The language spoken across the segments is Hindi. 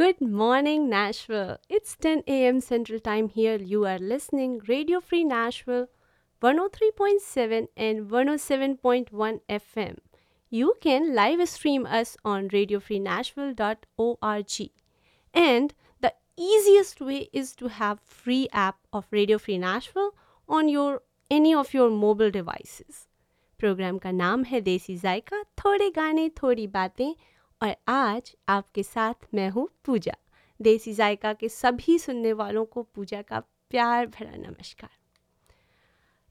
Good morning, Nashville. It's 10 a.m. Central Time here. You are listening Radio Free Nashville 103.7 and 107.1 FM. You can live stream us on radiofreenashville.org. And the easiest way is to have free app of Radio Free Nashville on your any of your mobile devices. Programme का नाम है देसी जायका थोड़े गाने थोड़ी बातें और आज आपके साथ मैं हूँ पूजा। देसी जायका के सभी सुनने वालों को पूजा का प्यार भरा नमस्कार।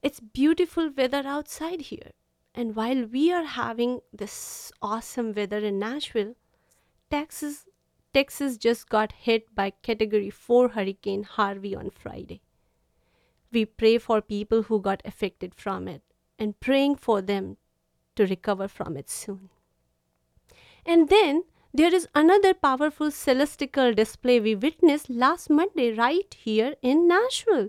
It's beautiful weather outside here and while we are having this awesome weather in Nashville Texas Texas just got hit by category four hurricane Harvey we on Friday we pray for people who got affected from it and praying for them to recover from its And then there is another powerful celestial display we witnessed last Monday right here in Nashville.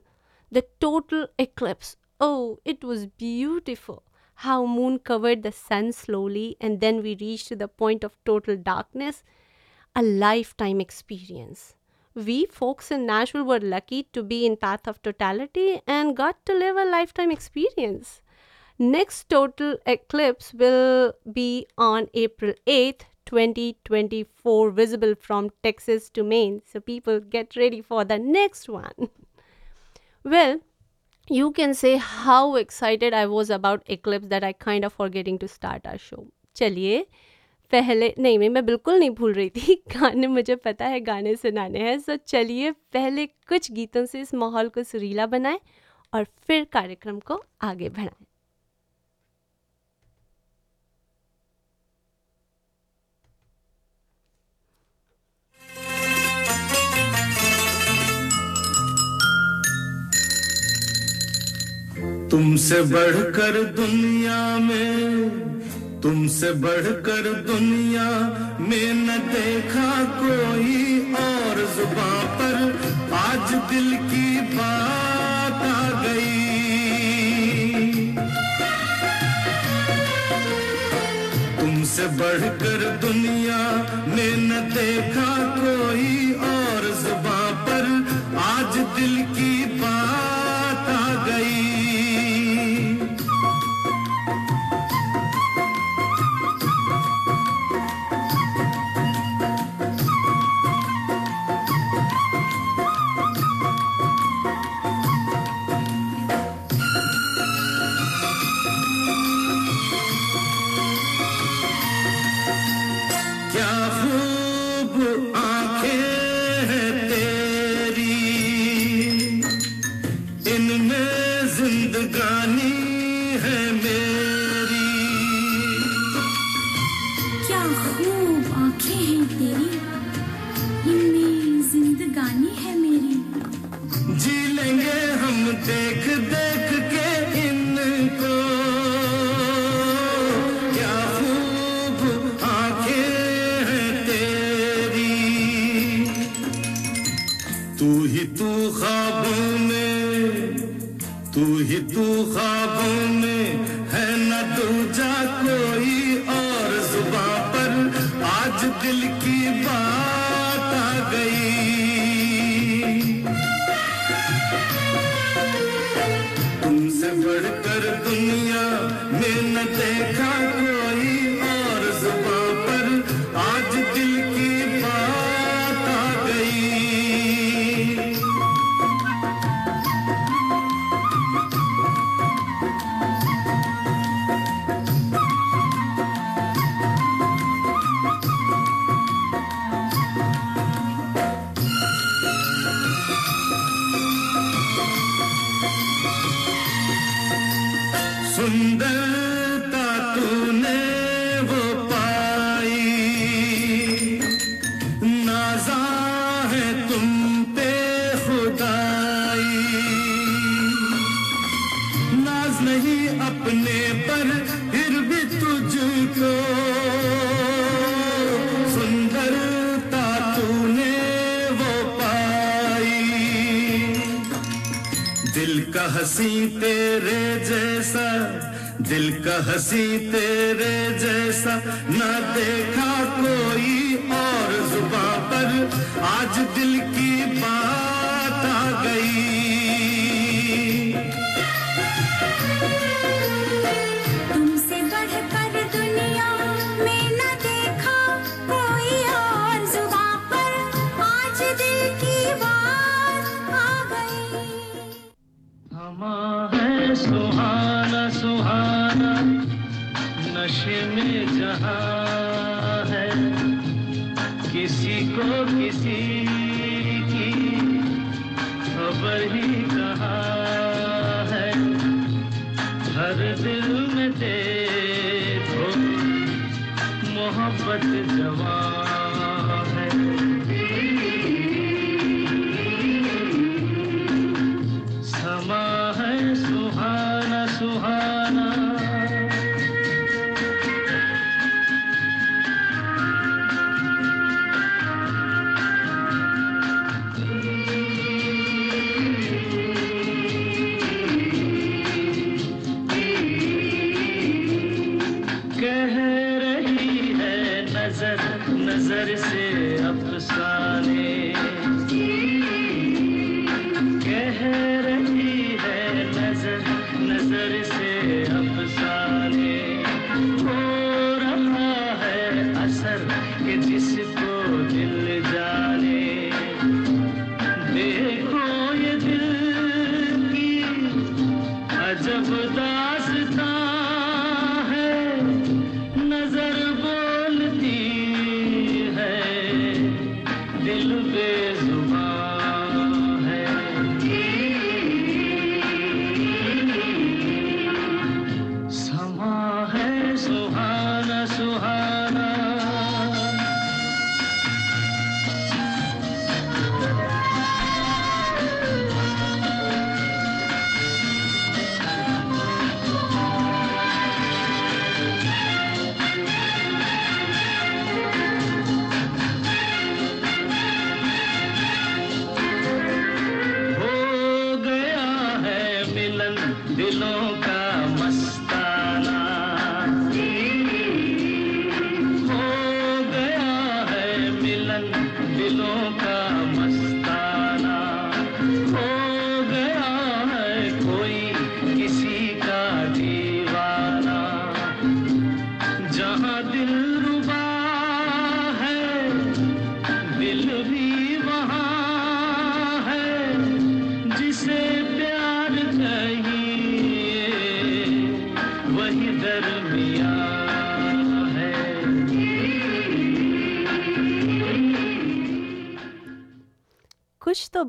The total eclipse. Oh, it was beautiful. How moon covered the sun slowly and then we reached the point of total darkness. A lifetime experience. We folks in Nashville were lucky to be in path of totality and got to live a lifetime experience. Next total eclipse will be on April 8th, 2024, visible from Texas to Maine. So people get ready for the next one. well, you can say how excited I was about eclipse that I kind of forgetting to start our show. चलिए पहले नहीं मैं मैं बिल्कुल नहीं भूल रही थी गाने मुझे पता है गाने सुनाने हैं सो चलिए पहले कुछ गीतों से इस माहौल को सुरीला बनाएं और फिर कार्यक्रम को आगे बढ़ाएं तुमसे बढ़कर दुनिया में, तुमसे बढ़कर दुनिया में न देखा कोई और जुबा पर आज दिल की बात आ गई। तुमसे बढ़कर दुनिया में न देखा कोई और हँसी तेरे जैसा न देखा कोई और जुबा पर आज दिल की बात आ गई। में जहाँ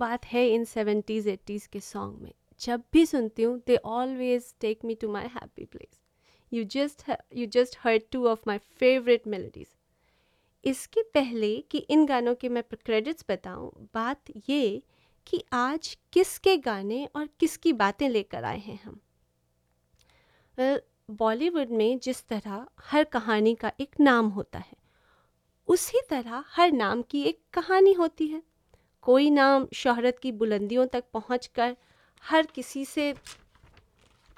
बात है इन सेवेंटीज़ एट्टीज़ के सॉन्ग में। जब भी सुनती हूँ they always take me to my happy place you just you just heard two of my favourite melodies इसके पहले कि इन गानों के मैं क्रेडिट्स बताऊँ बात ये कि आज किसके गाने और किसकी बातें लेकर आए हैं हम। Well, बॉलीवुड में जिस तरह हर कहानी का एक नाम होता है उसी तरह हर नाम की एक कहानी होती है। कोई नाम शहरत की बुलंदियों तक पहुंचकर हर किसी से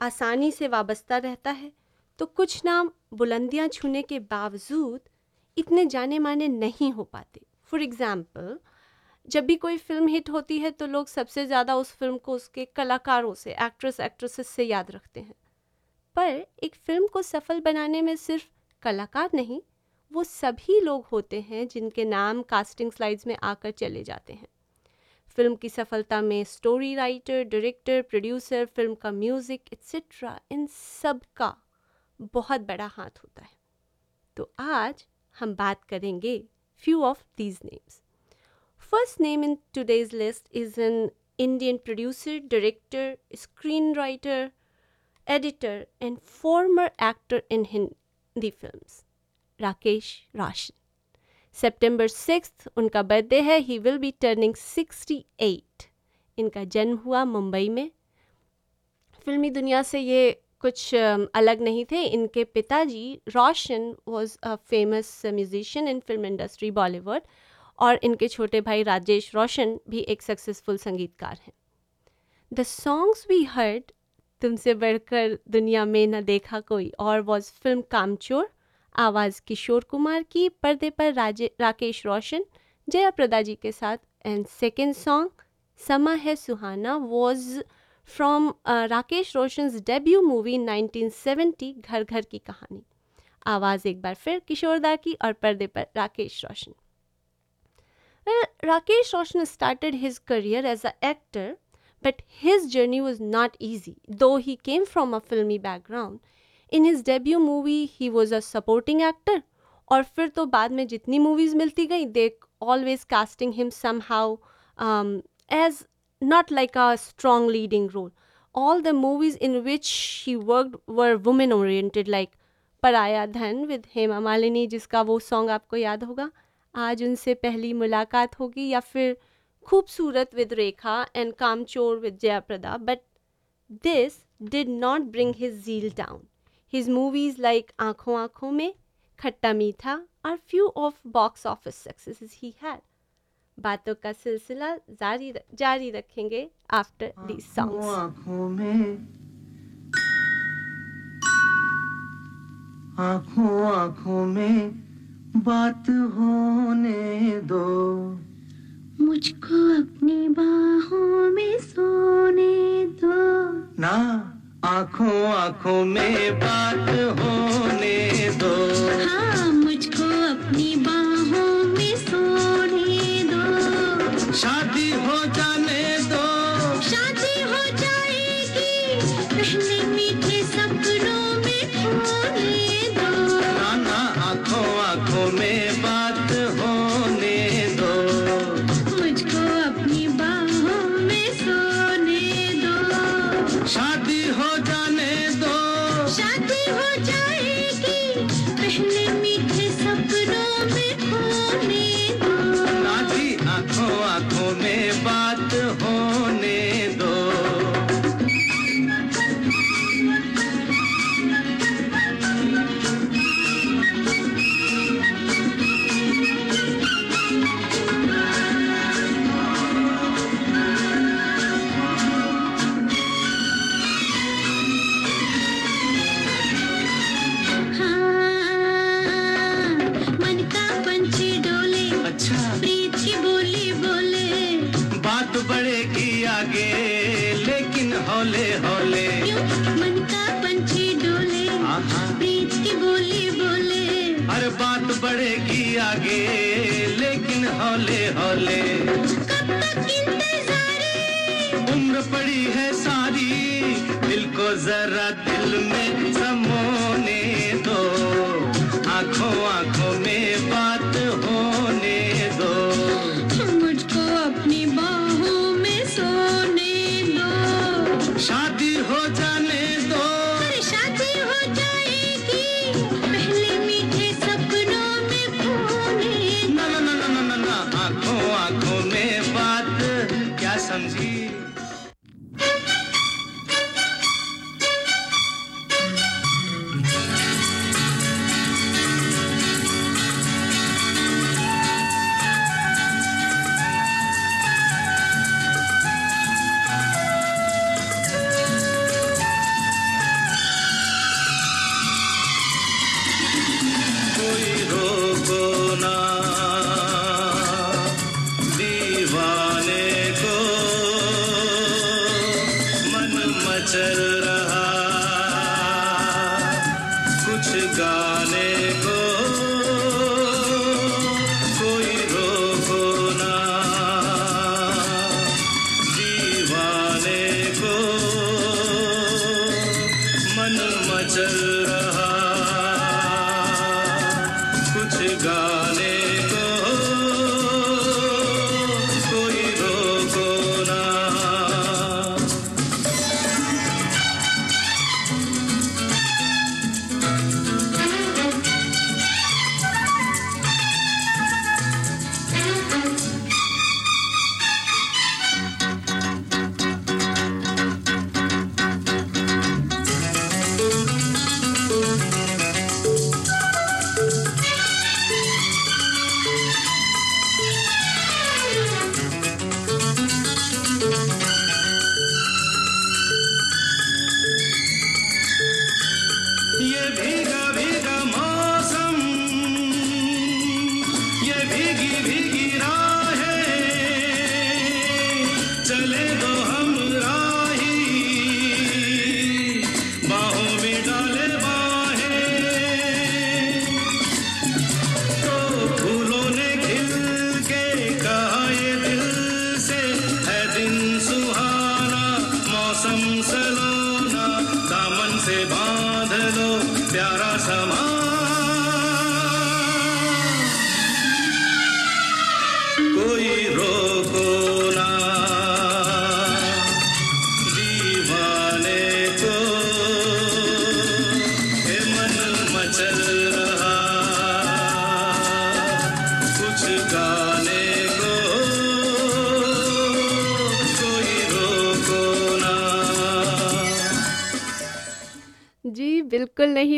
आसानी से वाबस्ता रहता है तो कुछ नाम बुलंदियाँ छूने के बावजूद इतने जाने माने नहीं हो पाते। फॉर एग्ज़ाम्पल जब भी कोई फ़िल्म हिट होती है तो लोग सबसे ज़्यादा उस फ़िल्म को उसके कलाकारों से एक्ट्रेस एक्ट्रेसेस से याद रखते हैं। पर एक फ़िल्म को सफल बनाने में सिर्फ़ कलाकार नहीं, वो सभी लोग होते हैं जिनके नाम कास्टिंग स्लाइड्स में आकर चले जाते हैं। फ़िल्म की सफलता में story writer director producer film का म्यूज़िक एक्सेट्रा इन सब का बहुत बड़ा हाथ होता है। तो आज हम बात करेंगे few of these names first name in today's list is an Indian producer director screen writer editor and former actor in Hindi film Rakesh Roshan सितंबर सिक्स उनका बर्थडे है ही विल बी टर्निंग 68 इनका जन्म हुआ मुंबई में। फिल्मी दुनिया से ये कुछ अलग नहीं थे। इनके पिताजी Roshan was a famous musician in film industry Bollywood और इनके छोटे भाई राजेश रोशन भी एक सक्सेसफुल संगीतकार हैं। द सॉन्ग्स वी हर्ड तुमसे बढ़कर दुनिया में न देखा कोई, और वॉज़ फ़िल्म कामचोर आवाज़ किशोर कुमार की पर्दे पर राजे राकेश रोशन जया प्रदा जी के साथ। एंड सेकेंड सॉन्ग समा है सुहाना was from Rakesh Roshan debut movie 1970 Ghar Ghar की कहानी। आवाज़ एक बार फिर किशोरदा की और पर्दे पर Rakesh Roshan. Rakesh Roshan started his career as an actor, but his journey was not easy, though he came from a filmy background. In his debut movie he was a supporting actor और फिर तो बाद में जितनी मूवीज़ मिलती गई they always casting him somehow as not like a strong leading role all the movies in which he work were women oriented like Paraya Dhan with Hema Malini जिसका वो सॉन्ग आपको याद होगा। आज उनसे पहली मुलाकात होगी, या फिर Khoobsurat with Rekha and Kaamchor with Jayaprada but this did not bring his zeal down his movies like Aankhon Aankhon Mein Khatta Meetha are few of box office success he had बातों का सिलसिला जारी जारी रखेंगे आफ्टर दीज सॉन्ग्स आँखों में आँखों आँखों में बात होने दो मुझको अपनी बाहों में सोने दो। ना। आँखों आँखों में बात होने दो। हाँ मुझको अपनी बाहों में सोने दो। शादी हो अच्छा। प्रीत बोली बोले। बात बढ़ेगी आगे लेकिन हौले हौले। मन का पंछी डोले? बीच की बोली बोले। हर बात बढ़ेगी आगे लेकिन हौले हौले।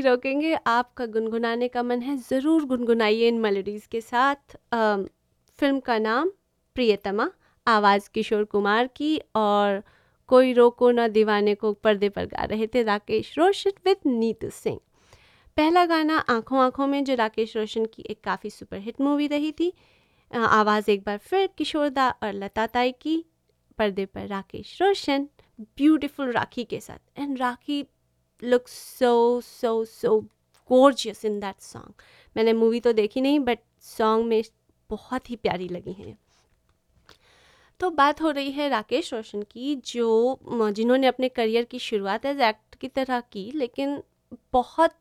रोकेंगे। आपका गुनगुनाने का मन है ज़रूर गुनगुनाइए इन मेलोडीज़ के साथ। अम, फ़िल्म का नाम प्रियतमा आवाज़ किशोर कुमार की और कोई रोको ना दीवाने को पर्दे पर गा रहे थे राकेश रोशन विद नीतू सिंह। पहला गाना आँखों आँखों में जो राकेश रोशन की एक काफ़ी सुपरहिट मूवी रही थी। आवाज़ एक बार फिर किशोरदा और लता ताई की पर्दे पर राकेश रोशन ब्यूटीफुल राखी के साथ। And Rakhee looks so so so gorgeous in that song. मैंने मूवी तो देखी नहीं बट सॉन्ग में बहुत ही प्यारी लगी हैं। तो बात हो रही है राकेश रोशन की, जो जिन्होंने अपने करियर की शुरुआत एज एक्ट की तरह की, लेकिन बहुत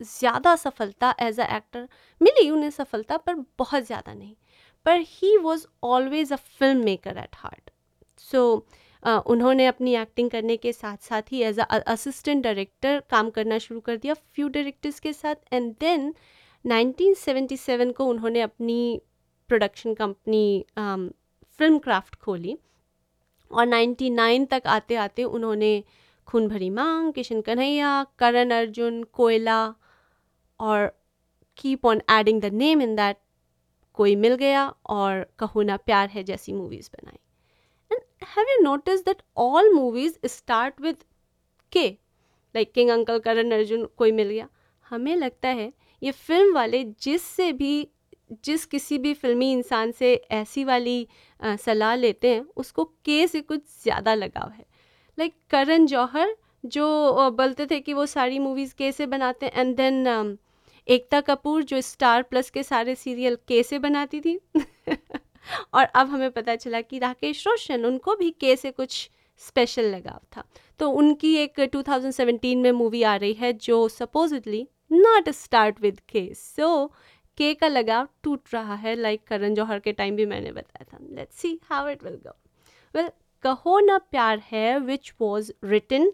ज़्यादा सफलता एज अ एक्टर मिली उन्हें सफलता, पर बहुत ज़्यादा नहीं। पर he was always a film maker at heart so उन्होंने अपनी एक्टिंग करने के साथ साथ ही एज असिस्टेंट डायरेक्टर काम करना शुरू कर दिया फ्यू डायरेक्टर्स के साथ एंड देन 1977 को उन्होंने अपनी प्रोडक्शन कंपनी फ़िल्म क्राफ्ट खोली और 99 तक आते आते उन्होंने खून भरी मांग, किशन कन्हैया, करण अर्जुन, कोयला और keep on adding the name in that Koi Mil Gaya और कहो ना प्यार है जैसी मूवीज़ बनाई। Have you notice that all movies start with K like King Uncle Karan Arjun Koi Mil Gaya हमें लगता है ये फ़िल्म वाले जिससे भी, जिस किसी भी फिल्मी इंसान से ऐसी वाली सलाह लेते हैं, उसको के से कुछ ज़्यादा लगाव है। लाइक करण जौहर जो बोलते थे कि वो सारी मूवीज़ के से बनाते हैं एंड देन एकता कपूर, जो स्टार प्लस के सारे सीरियल के से बनाती थी। और अब हमें पता चला कि राकेश रोशन, उनको भी के से कुछ स्पेशल लगाव था। तो उनकी एक 2017 में मूवी आ रही है, जो सपोजिटली नॉट स्टार्ट विद के सो के का लगाव टूट रहा है लाइक करण जौहर के टाइम भी मैंने बताया था। Let's see how it will go well Kaho Naa Pyaar Hai which was written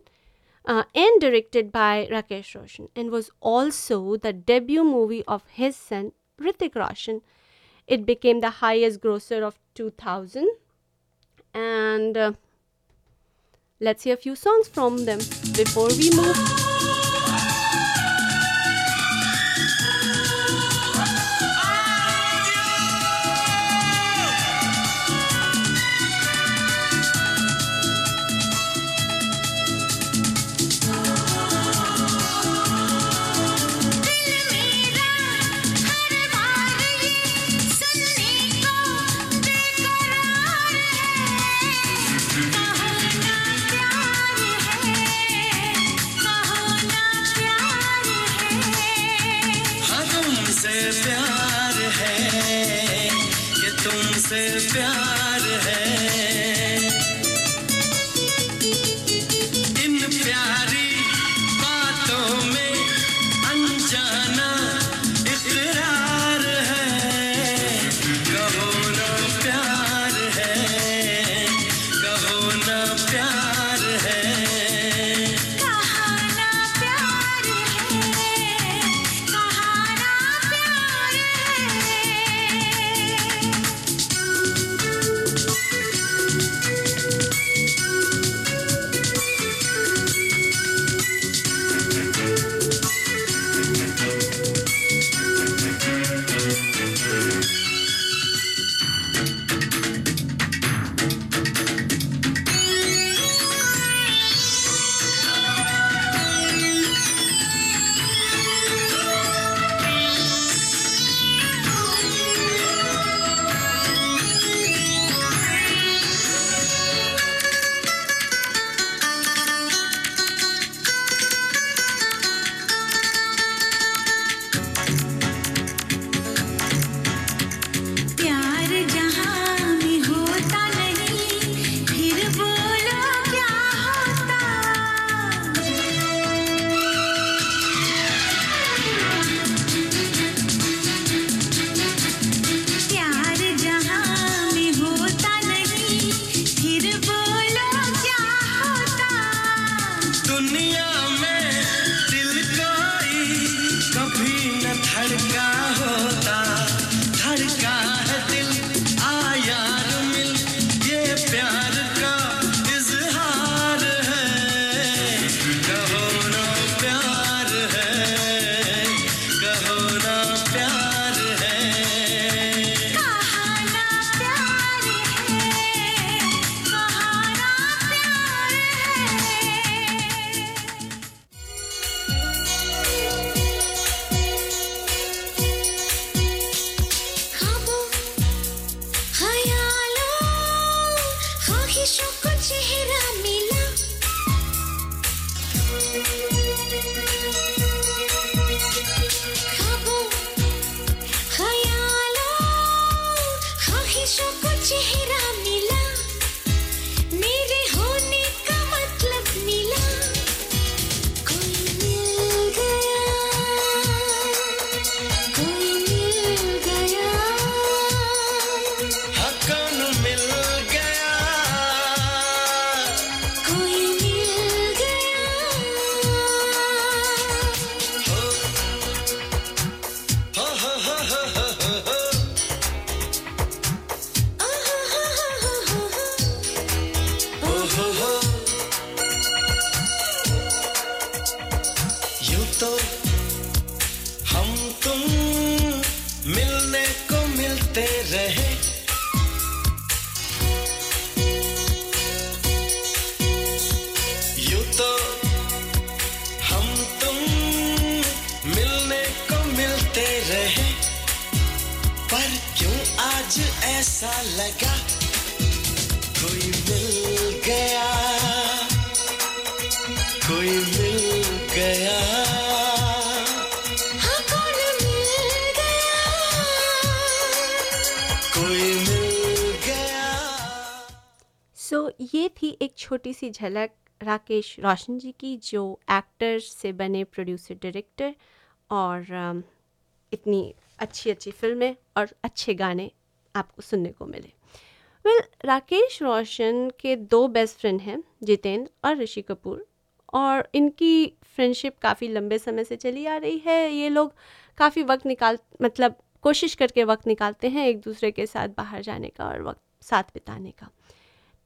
and directed by Rakesh Roshan and was also the debut movie of his son Ritik Roshan. It became the highest grosser of 2000 and uh, let's hear a few songs from them before we move. सी झलक राकेश रोशन जी की जो एक्टर से बने प्रोड्यूसर डायरेक्टर और इतनी अच्छी अच्छी फ़िल्में और अच्छे गाने आपको सुनने को मिले। वेल well, राकेश रोशन के दो बेस्ट फ्रेंड हैं जितेंद्र और ऋषि कपूर और इनकी फ्रेंडशिप काफ़ी लंबे समय से चली आ रही है। ये लोग काफ़ी वक्त निकाल मतलब कोशिश करके वक्त निकालते हैं एक दूसरे के साथ बाहर जाने का और वक्त साथ बिताने का।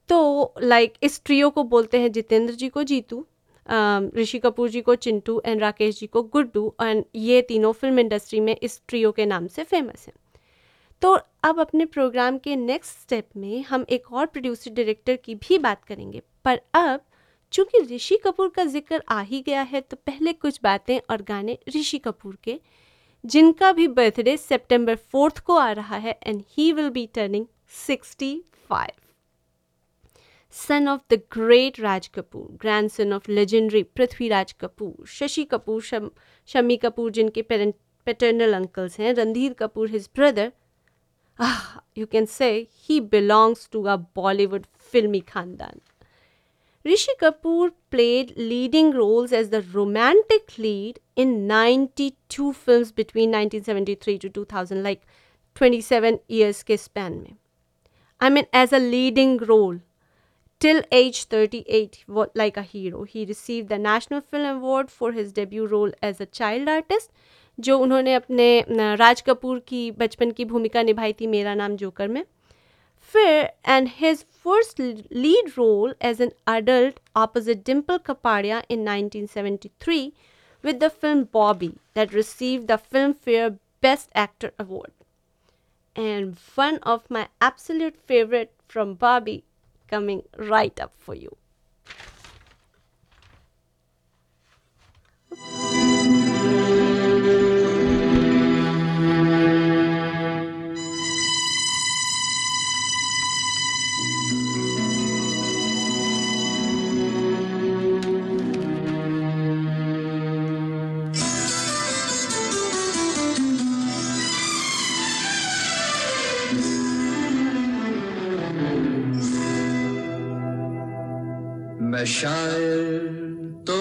तो लाइक इस ट्रियो को बोलते हैं जितेंद्र जी को जीतू अम, ऋषि कपूर जी को चिंटू एंड राकेश जी को गुड्डू एंड ये तीनों फ़िल्म इंडस्ट्री में इस ट्रियो के नाम से फ़ेमस हैं। तो अब अपने प्रोग्राम के नेक्स्ट स्टेप में हम एक और प्रोड्यूसर डायरेक्टर की भी बात करेंगे। पर अब चूँकि ऋषि कपूर का ज़िक्र आ ही गया है तो पहले कुछ बातें और गाने ऋषि कपूर के जिनका भी बर्थडे सितंबर फोर्थ को आ रहा है and he will be turning 65 son of the great Raj Kapoor, grandson of legendary Prithvi Raj Kapoor, Shashi Kapoor, Sham, Shami Kapoor, jinke parent, paternal uncles hain, Randhir Kapoor, his brother. Ah, you can say he belongs to a Bollywood filmi khandan. Rishi Kapoor played leading roles as the romantic lead in 92 films between 1973 to 2000, like 27 years ke span mein. I mean, as a leading role Till age 38, wa- like a hero, he received the National Film Award for his debut role as a child artist, जो उन्होंने अपने न, राज कपूर की बचपन की भूमिका निभाई थी मेरा नाम जोकर में फिर and his first lead role as an adult opposite Dimple Kapadia in 1973 with the film Bobby that received the Filmfare Best Actor Award. And one of my absolute favorite from Bobby coming right up for you. मैं शायर तो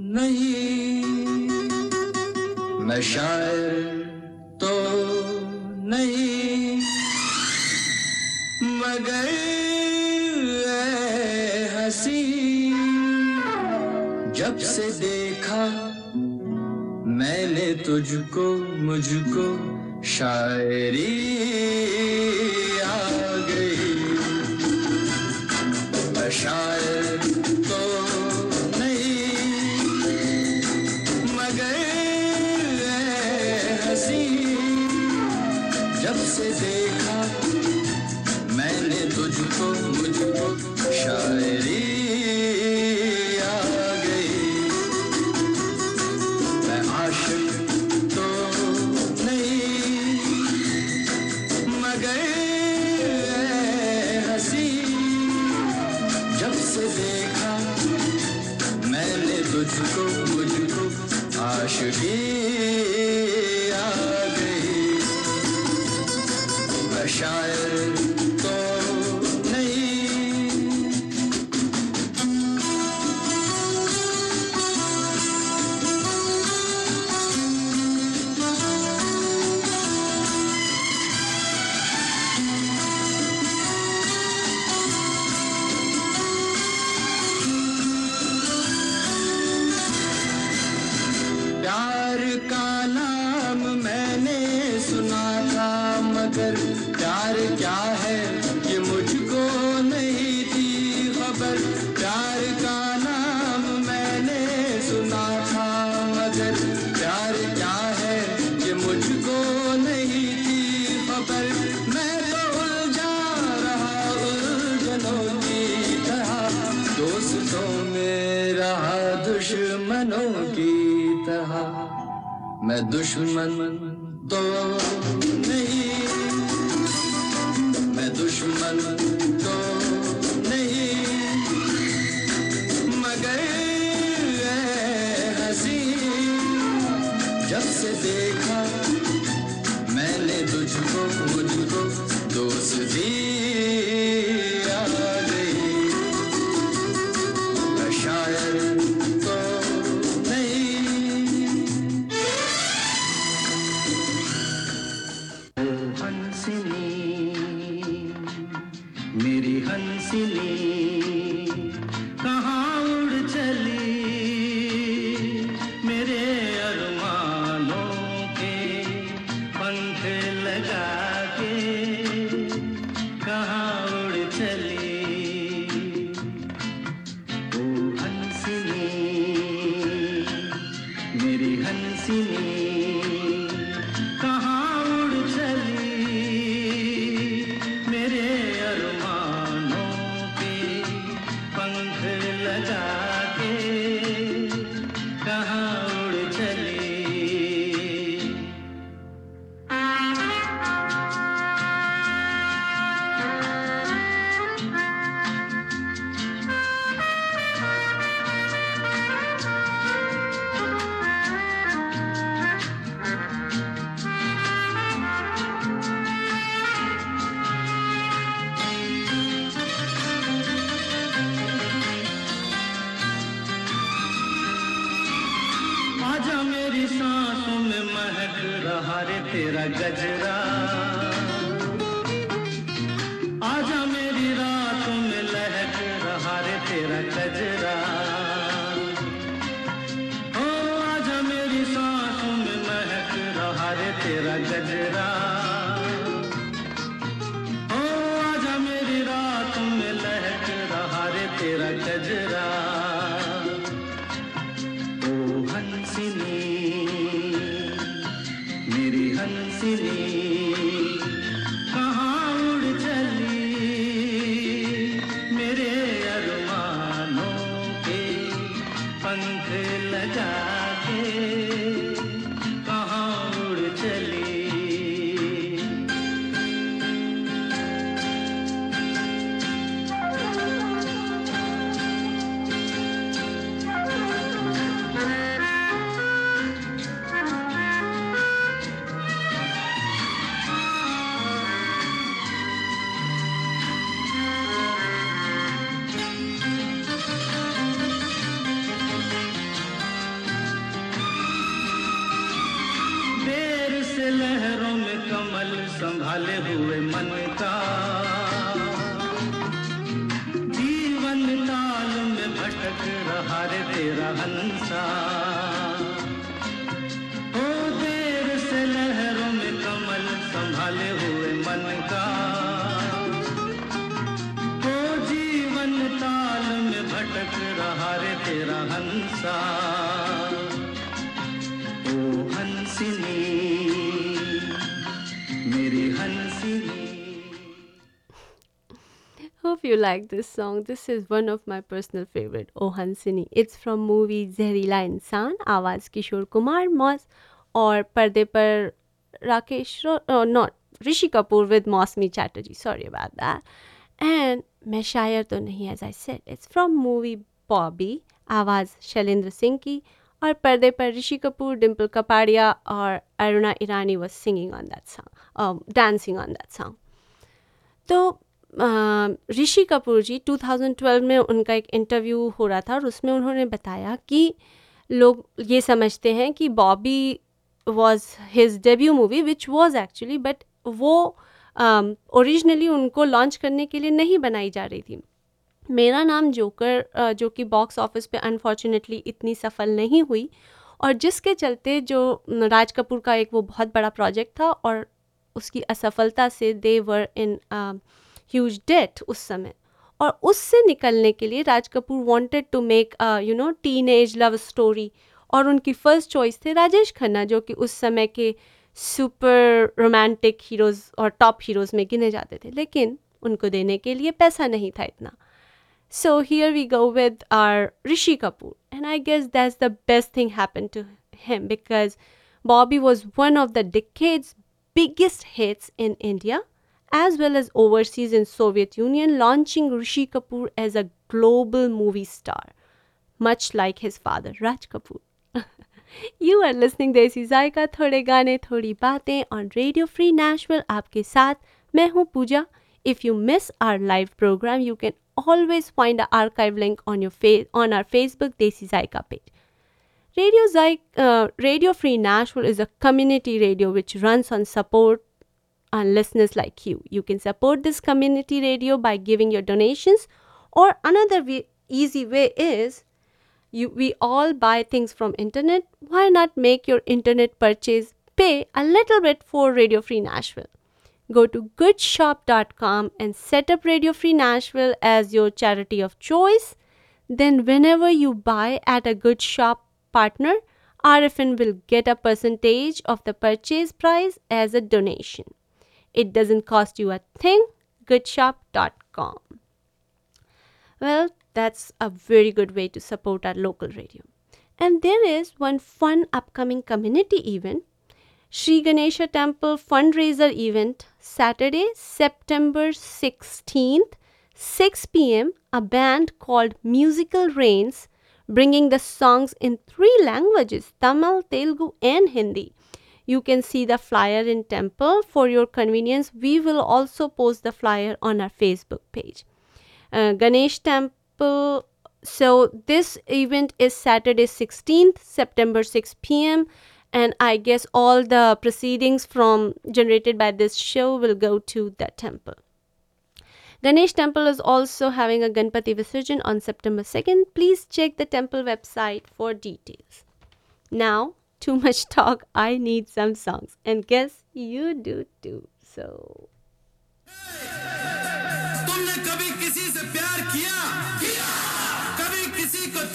नहीं। मैं शायर तो नहीं। मगर हँसी, जब से देखा मैंने तुझको, मुझको शायरी आ गई। से देखा आशिकी आ दुश्मन तो नहीं। मैं दुश्मन like this song. This is one of my personal favorite, Oh Hansini. It's from movie जहरीला इंसान आवाज़ किशोर कुमार मॉस और पर्दे पर Rakesh not Rishi Kapoor with Moushumi Chatterjee sorry about that and मैं शायर तो नहीं as I said it's from movie Bobby आवाज़ शैलेंद्र सिंह की और पर्दे पर ऋषि कपूर डिम्पल कपाड़िया और Aruna Irani was singing on that song dancing on that song तो ऋषि कपूर जी 2012 में उनका एक इंटरव्यू हो रहा था और उसमें उन्होंने बताया कि लोग ये समझते हैं कि Bobby was his debut movie which was actually but वो ओरिजिनली उनको लॉन्च करने के लिए नहीं बनाई जा रही थी। मेरा नाम जोकर जो कि बॉक्स ऑफ़िस पे अनफॉर्चुनेटली इतनी सफल नहीं हुई और जिसके चलते जो राज कपूर का एक वो बहुत बड़ा प्रोजेक्ट था और उसकी असफलता से दे वर इन ह्यूज डेट उस समय। और उससे निकलने के लिए Raj Kapoor wanted to make you know teenage love story और उनकी फ़र्स्ट चॉइस थे राजेश खन्ना, जो कि उस समय के सुपर रोमांटिक हीरोज और टॉप हीरोज में गिने जाते थे। लेकिन उनको देने के लिए पैसा नहीं था इतना। So here we go with R Rishi Kapoor and I guess that's the best thing happen to him because Bobby was one of the decade's biggest hits in India as well as overseas in Soviet Union, launching Rishi Kapoor as a global movie star, much like his father Raj Kapoor. you are listening to Desi Zayka Thode gane, Thodi Baatein on Radio Free Nashville. Aapke saath, main hoon Pooja. If you miss our live program, you can always find the archive link on our Facebook Desi Zayka page. Uh, radio Free Nashville is a community radio which runs on support on listeners like you. You can support this community radio by giving your donations, or another way, easy way is you we all buy things from internet. Why not make your internet purchase pay a little bit for Radio Free Nashville? Go to goodshop.com and set up Radio Free Nashville as your charity of choice. Then, whenever you buy at a good shop partner, RFN will get a percentage of the purchase price as a donation. It doesn't cost you a thing. Goodshop.com. Well, that's a very good way to support our local radio. And there is one fun upcoming community event Sri Ganesha Temple fundraiser event Saturday, September 16th, 6 pm. A band called Musical Rains bringing the songs in three languages Tamil, Telugu, and Hindi. You can see the flyer in Temple for your convenience. We will also post the flyer on our Facebook page. Uh, Ganesh Temple. So this event is Saturday 16th, September 6 p.m. And I guess all the proceedings from generated by this show will go to that temple. Ganesh Temple is also having a Ganpati Visarjan on September 2nd. Please check the temple website for details. Now, too much talk. I need some songs. And guess you do too. So. तुमने कभी किसी से प्यार किया किया कभी किसी को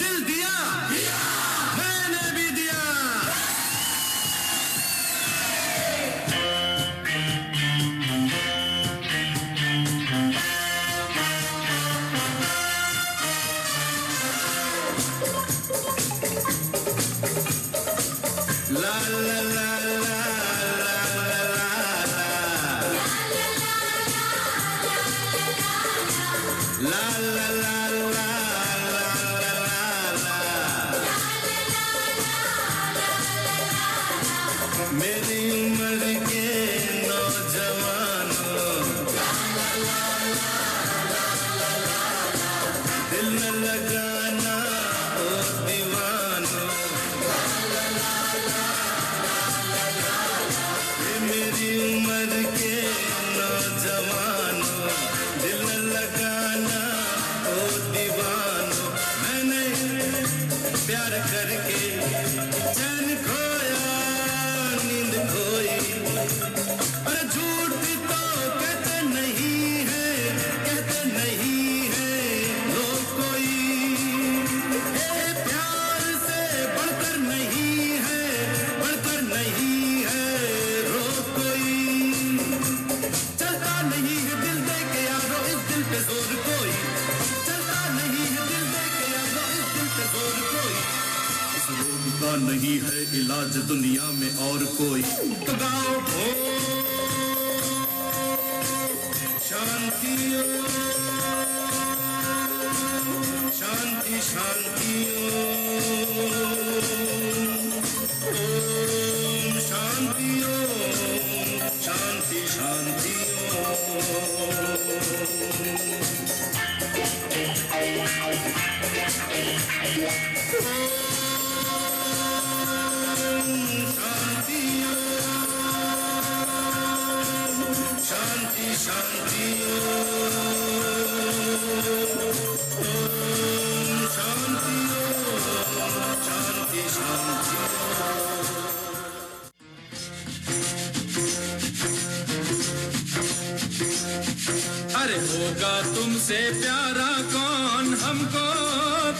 होगा तुमसे प्यारा कौन? हमको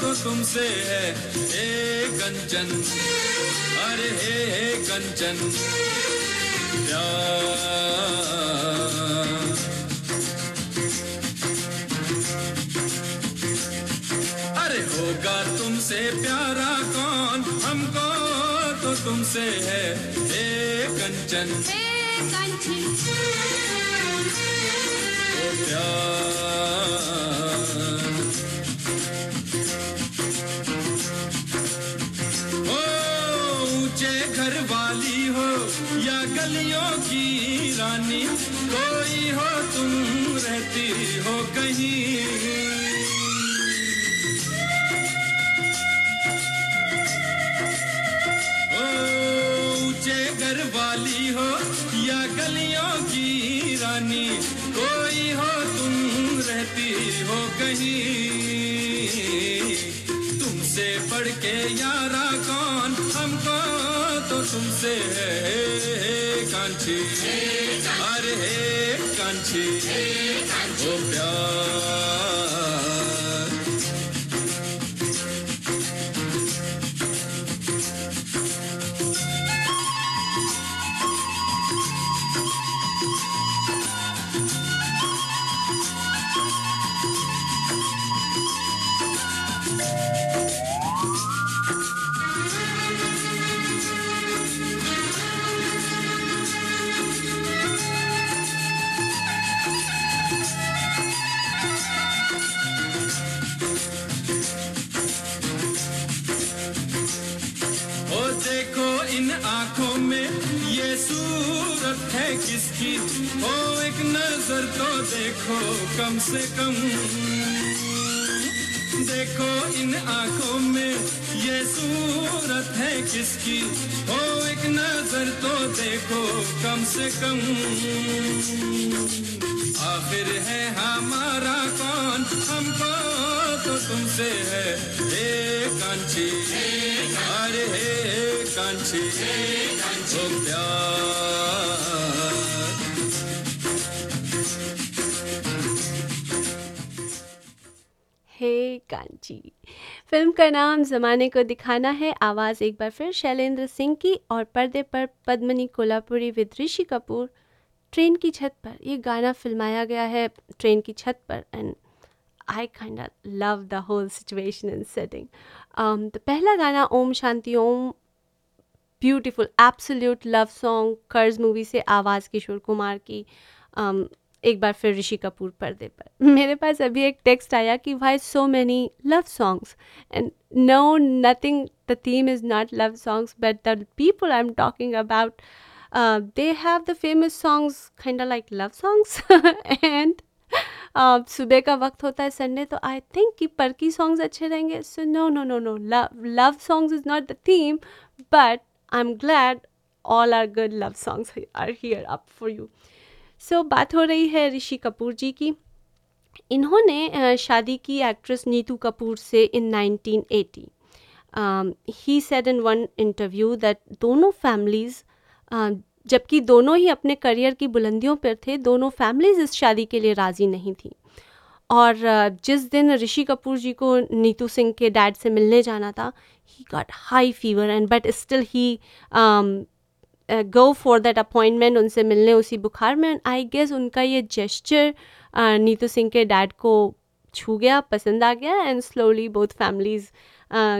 तो तुमसे है, हे कंचन। अरे हे हे कंचन। अरे होगा तुमसे प्यारा कौन? हमको तो तुमसे है, हे कंचन। हे कांची ओ प्यार ओ ऊँचे घर वाली हो या गलियों की रानी कोई हो तुम रहती हो कहीं। वाली यारा कौन? हमको तो तुमसे है कांची अरे कांची है किसकी? ओ, एक नज़र तो देखो, कम से कम। देखो इन आँखों में ये सूरत है किसकी? ओ, एक नज़र तो देखो, कम से कम। आखिर है हमारा कौन? हमको तो तुमसे है हे कांची अरे हे ओ प्यार। हे कांची, फ़िल्म का नाम ज़माने को दिखाना है। आवाज़ एक बार फिर शैलेंद्र सिंह की और पर्दे पर पद्मनी कोल्हापुरी विद ऋषि कपूर। ट्रेन की छत पर, ये गाना फिल्माया गया है ट्रेन की छत पर। And I kind love the whole situation and setting पहला गाना, ओम शांति, ओम beautiful absolute love song Karz movie से आवाज़ किशोर कुमार की um, एक बार फिर ऋषि कपूर पर्दे पर। मेरे पास अभी एक टेक्स्ट आया कि why so many love songs and no nothing the theme is not love songs but the people I am talking about they have the famous songs kind like love songs and सुबह का वक्त होता है संडे तो आई थिंक कि पर की सॉन्ग्स अच्छे रहेंगे। So no no no no love love songs is not the theme but I am glad all are good love songs are here up for you so बात हो रही है ऋषि कपूर जी की। इन्होंने शादी की एक्ट्रेस नीतू कपूर से in 1980 he said in one interview that दोनों फैमिलीज़ जबकि दोनों ही अपने करियर की बुलंदियों पर थे, दोनों फैमिलीज़ इस शादी के लिए राज़ी नहीं थी। और जिस दिन ऋषि कपूर जी को नीतू सिंह के डैड से मिलने जाना था he got high fever and but still he go for that appointment उनसे मिलने उसी बुखार में आई गेस उनका ये जेस्चर नीतू सिंह के डैड को छू गया, पसंद आ गया and slowly both families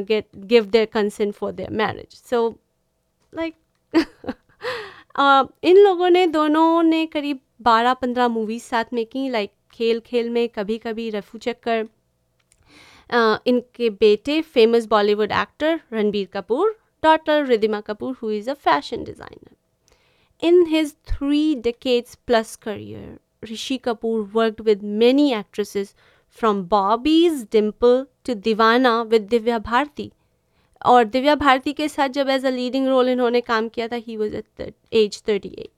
get give their consent for their marriage so like इन लोगों ने, दोनों ने करीब बारह पंद्रह मूवीज़ साथ में की लाइक खेल खेल में कभी कभी रफू चक्कर। आ, इनके बेटे famous Bollywood actor Ranbir Kapoor daughter Riddhima Kapoor who is a fashion designer in his three decades plus career Rishi Kapoor worked with many actresses from Bobby's Dimple to Deewana with Divya Bharti और दिव्या भारती के साथ जब एज अ लीडिंग रोल इन्होंने काम किया था he was at age thirty eight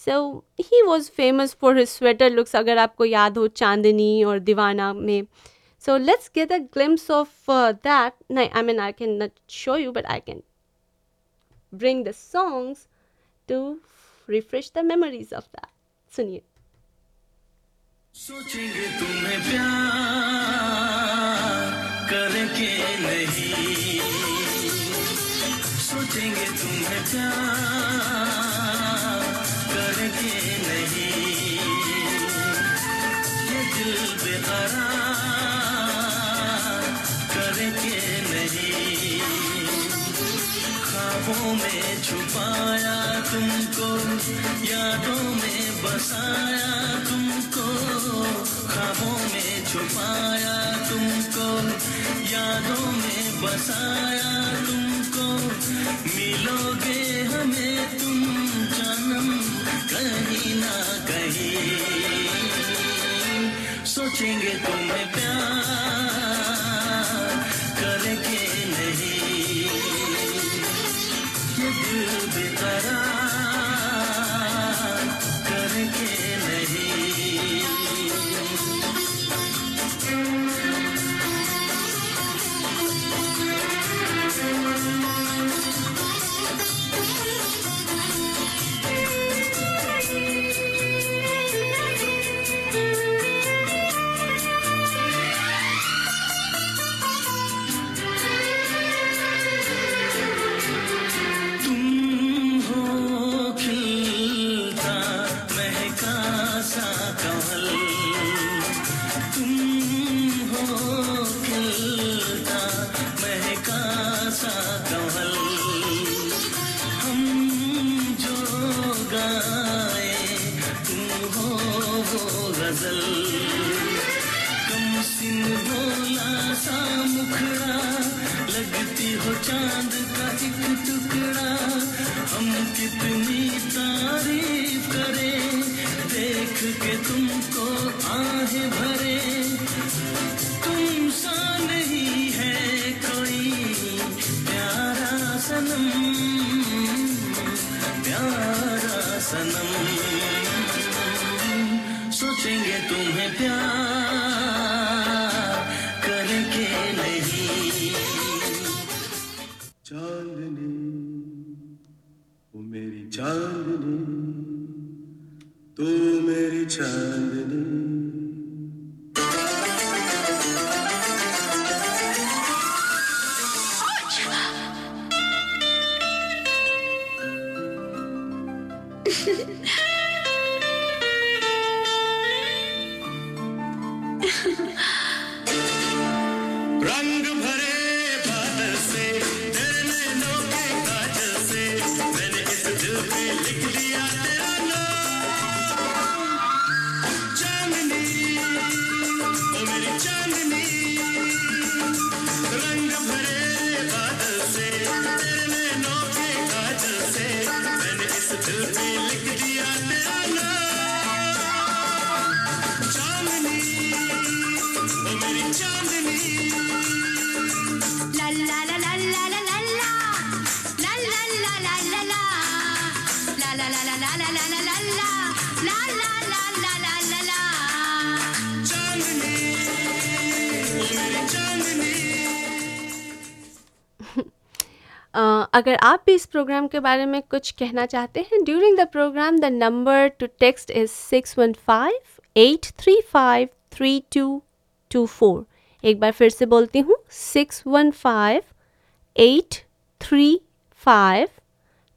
so he was famous for his sweater looks अगर आपको याद हो, चांदनी और दीवाना में। So let's get a glimpse of that नहीं I mean I can not show you but I can bring the songs to refresh the memories of that सुनिए। सोचेंगे तुम्हें प्यार करके नहीं। सोचेंगे तुम्हें प्यार ख्वाबों में छुपाया तुमको, यादों में बसाया तुमको, ख्वाबों में छुपाया तुमको, यादों में बसाया तुमको। मिलोगे हमें तुम जन्म, कहीं ना कहीं। सोचेंगे तुम्हें प्यार, करके नहीं। दिल बेकरार time. भी इस प्रोग्राम के बारे में कुछ कहना चाहते हैं? During the program the number to text is six one five eight three five three two two four एक बार फिर से बोलती हूँ six one five eight three five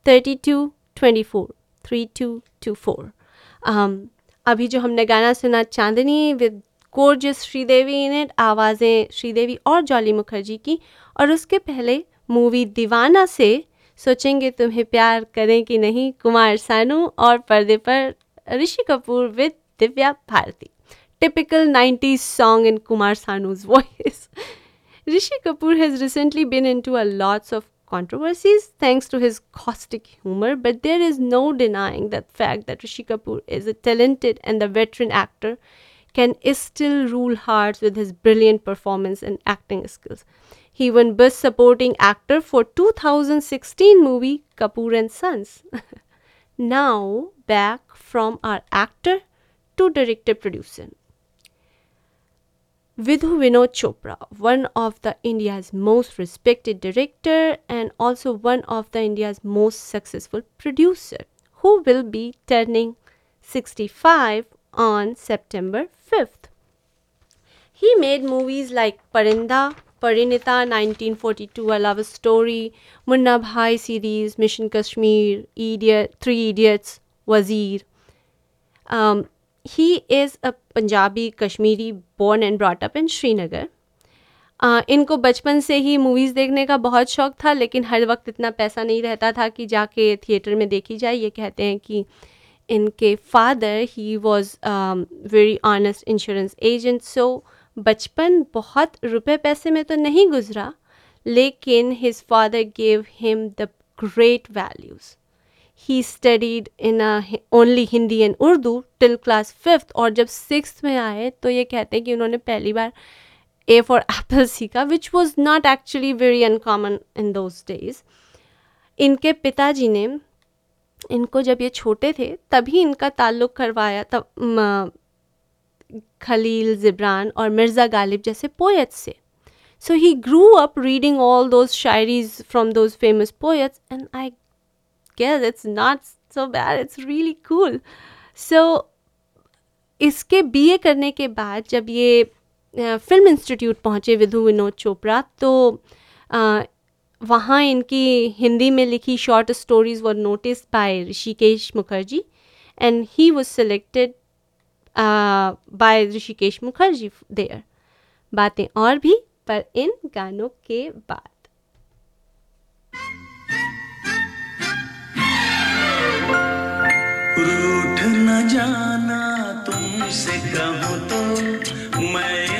thirty two twenty four three two two four अभी जो हमने गाना सुना, Chandni with gorgeous Sridevi in it आवाज़ें श्रीदेवी और जॉली मुखर्जी की, और उसके पहले मूवी दीवाना से सोचेंगे तुम्हें प्यार करें कि नहीं, कुमार सानू और पर्दे पर Rishi Kapoor with Divya Bharti. Typical nineties song in Kumar Sanu's voice Rishi Kapoor has recently been into a lots of controversies thanks to his caustic humour but there is no denying that fact that Rishi Kapoor is a talented and a veteran actor can still rule heart with his brilliant performance and acting skills He won Best Supporting Actor for 2016 movie Kapoor and Sons. now back from our actor to director producer. Vidhu Vinod Chopra, one of the India's most respected director and also one of the India's most successful producer, who will be turning 65 on September 5th. He made movies like Parinda, Parineeta 1942 I love story Munna Bhai series mission Kashmir idiot three idiots Wazir he is a Punjabi Kashmiri born and brought up in Srinagar इनको बचपन से ही मूवीज़ देखने का बहुत शौक़ था, लेकिन हर वक्त इतना पैसा नहीं रहता था कि जाके थिएटर में देखी जाए। ये कहते हैं कि इनके father he was very honest insurance agent so बचपन बहुत रुपए पैसे में तो नहीं गुजरा, लेकिन his father gave him the great values he studied in only Hindi and Urdu till class fifth और जब सिक्स में आए तो ये कहते हैं कि उन्होंने पहली बार ए फॉर एप्पल सीखा which was not actually very uncommon in those days इनके पिताजी ने इनको जब ये छोटे थे, तभी इनका ताल्लुक़ करवाया, तब खलील जिब्रान और मिर्ज़ा गालिब जैसे पोएट्स से so he grew up reading all those shayaris from those famous poets and I guess it's not so bad, it's really cool. So इसके बीए करने के बाद जब ये फ़िल्म इंस्टीट्यूट पहुँचे विधु विनोद चोपड़ा तो वहाँ इनकी हिंदी में लिखी short stories were notice by Hrishikesh Mukherjee and he was selected by Hrishikesh Mukherjee there बातें और भी, पर इन गानों के बाद। रूठ न जाना तुमसे कहूँ तो मैं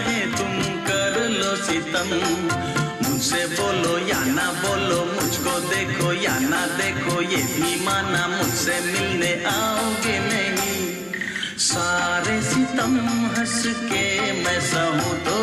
चाहे तुम कर लो सितम। मुझसे बोलो या ना बोलो, मुझको देखो या ना देखो, ये भी माना मुझसे मिलने आओगे नहीं। सारे सितम हंस के मैं सहूँ तो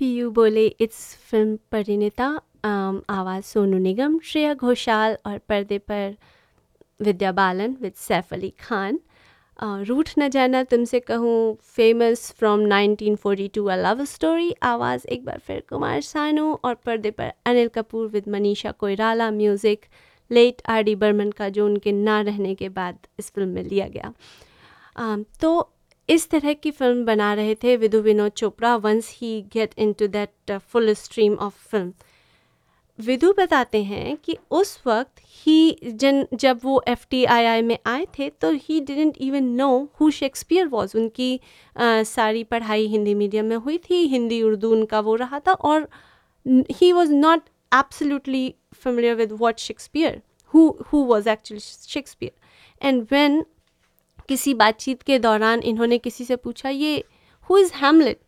पीयू बोले, इस फ़िल्म परिणीता आवाज़ सोनू निगम, श्रेया घोषाल और पर्दे पर विद्या बालन विद सैफ अली खान। रूठ न जाना, तुमसे कहूँ famous from 1942 a love story आवाज़ एक बार फिर कुमार सानू और पर्दे पर Anil Kapoor with Manisha Koirala music late R D Burman का जो उनके ना रहने के बाद इस फ़िल्म में लिया गया। तो इस तरह की फ़िल्म बना रहे थे Vidhu Vinod Chopra once he get into that full stream of film Vidhu बताते हैं कि उस वक्त ही जन जब वो एफ़ टी आई आई में आए थे तो he didn't even know who Shakespeare was उनकी अ, सारी पढ़ाई हिंदी मीडियम में हुई थी हिंदी उर्दू उनका वो रहा था और he was not absolutely familiar with what Shakespeare who was actually Shakespeare and when किसी बातचीत के दौरान इन्होंने किसी से पूछा ये हु इज़ हेमलेट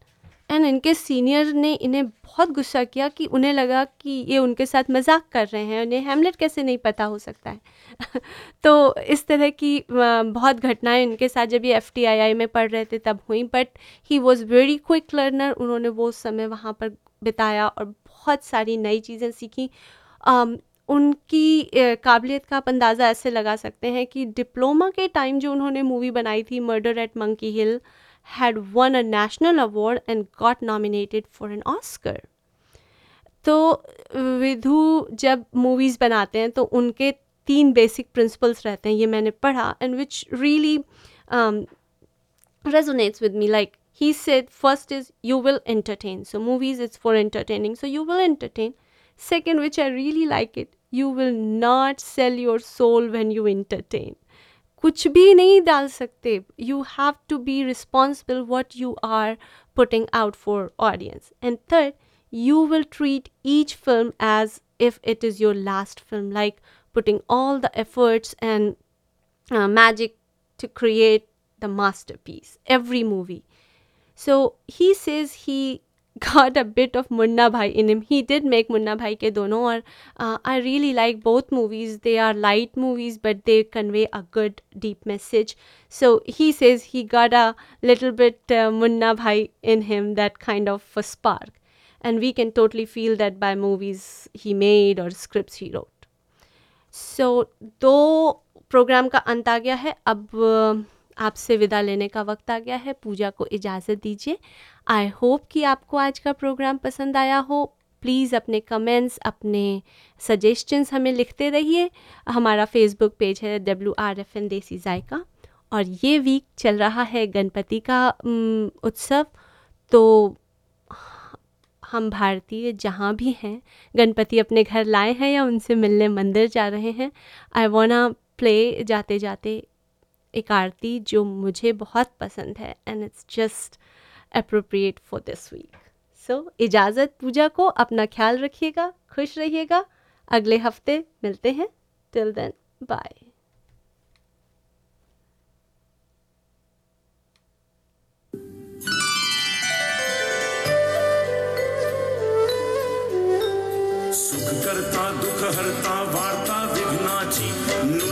एंड इनके सीनियर ने इन्हें बहुत गुस्सा किया कि उन्हें लगा कि ये उनके साथ मज़ाक कर रहे हैं उन्हें हेमलेट कैसे नहीं पता हो सकता है। तो इस तरह की बहुत घटनाएँ इनके साथ जब ये एफ़ में पढ़ रहे थे तब हुई but he was very quick learner उन्होंने वो समय वहाँ पर बिताया और बहुत सारी नई चीज़ें सीखी। अम, उनकी काबिलियत का आप अंदाज़ा ऐसे लगा सकते हैं कि डिप्लोमा के टाइम जो उन्होंने मूवी बनाई थी murder at monkey hill had won a national award and got nominated for an Oscar तो विधु जब मूवीज़ बनाते हैं तो उनके तीन बेसिक प्रिंसिपल्स रहते हैं, ये मैंने पढ़ा and which really resonates with me like he said, first is, you will entertain. So, movies it's for entertaining. So, you will entertain. Second, which i really like it you will not sell your soul when you entertain कुछ भी नहीं डाल सकते you have to be responsible what you are putting out for audience and third you will treat each film as if it is your last film like putting all the efforts and uh, magic to create the masterpiece every movie so he says he got a bit of Munna Bhai in him. He did make Munna Bhai ke dono or uh, I really like both movies. They are light movies but they convey a good deep message. So he says he got a little bit uh, Munna Bhai in him, that kind of a spark. And we can totally feel that by movies he made or scripts he wrote. So दो प्रोग्राम का अंत गया है अब अ, आपसे विदा लेने का वक्त आ गया है। पूजा को इजाज़त दीजिए। आई होप कि आपको आज का प्रोग्राम पसंद आया हो। प्लीज़ अपने कमेंट्स अपने सजेशंस हमें लिखते रहिए। हमारा फेसबुक पेज है W R F N Desi Zaika और ये वीक चल रहा है गणपति का उत्सव। तो हम भारतीय जहाँ भी हैं, गणपति अपने घर लाए हैं या उनसे मिलने मंदिर जा रहे हैं आई वॉना प्ले जाते जाते एक आरती जो मुझे बहुत पसंद है and it's just appropriate for this week so इजाज़त पूजा को अपना ख्याल रखिएगा, खुश रहिएगा। अगले हफ़्ते मिलते हैं। टिल देन बाय सुख करता, दुख हरता, वार्ता विघ्नाची